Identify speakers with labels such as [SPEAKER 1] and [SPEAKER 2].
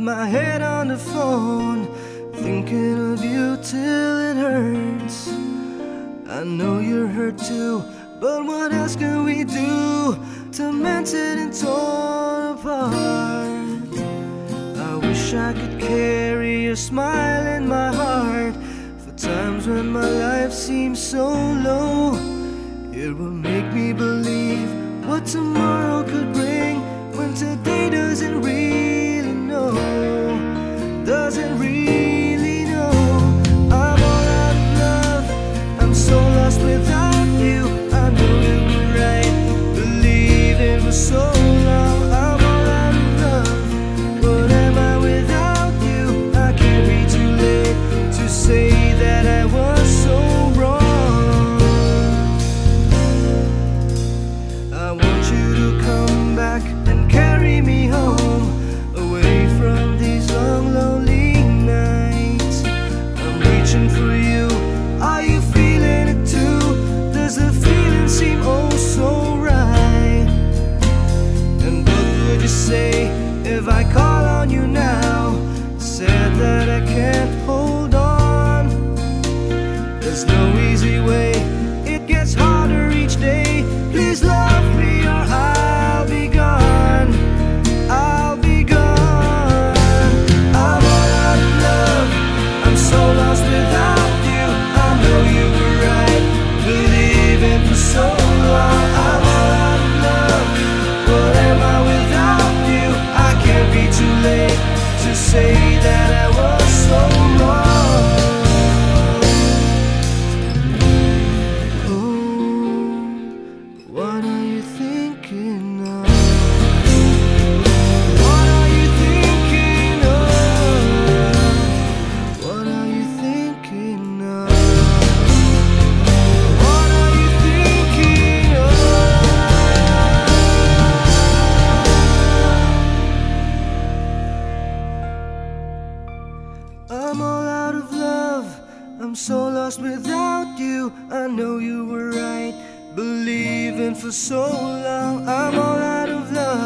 [SPEAKER 1] my head on the phone, thinking of you till it hurts. I know you're hurt too, but what else can we do? Tormented and torn apart. I wish I could carry your smile in my heart for times when my life seems so low. It will make me believe what tomorrow could bring. that I can't hold on. There's no easy way, it gets hard. lost without you. I know you were right. Believing for so long, I'm all out of love.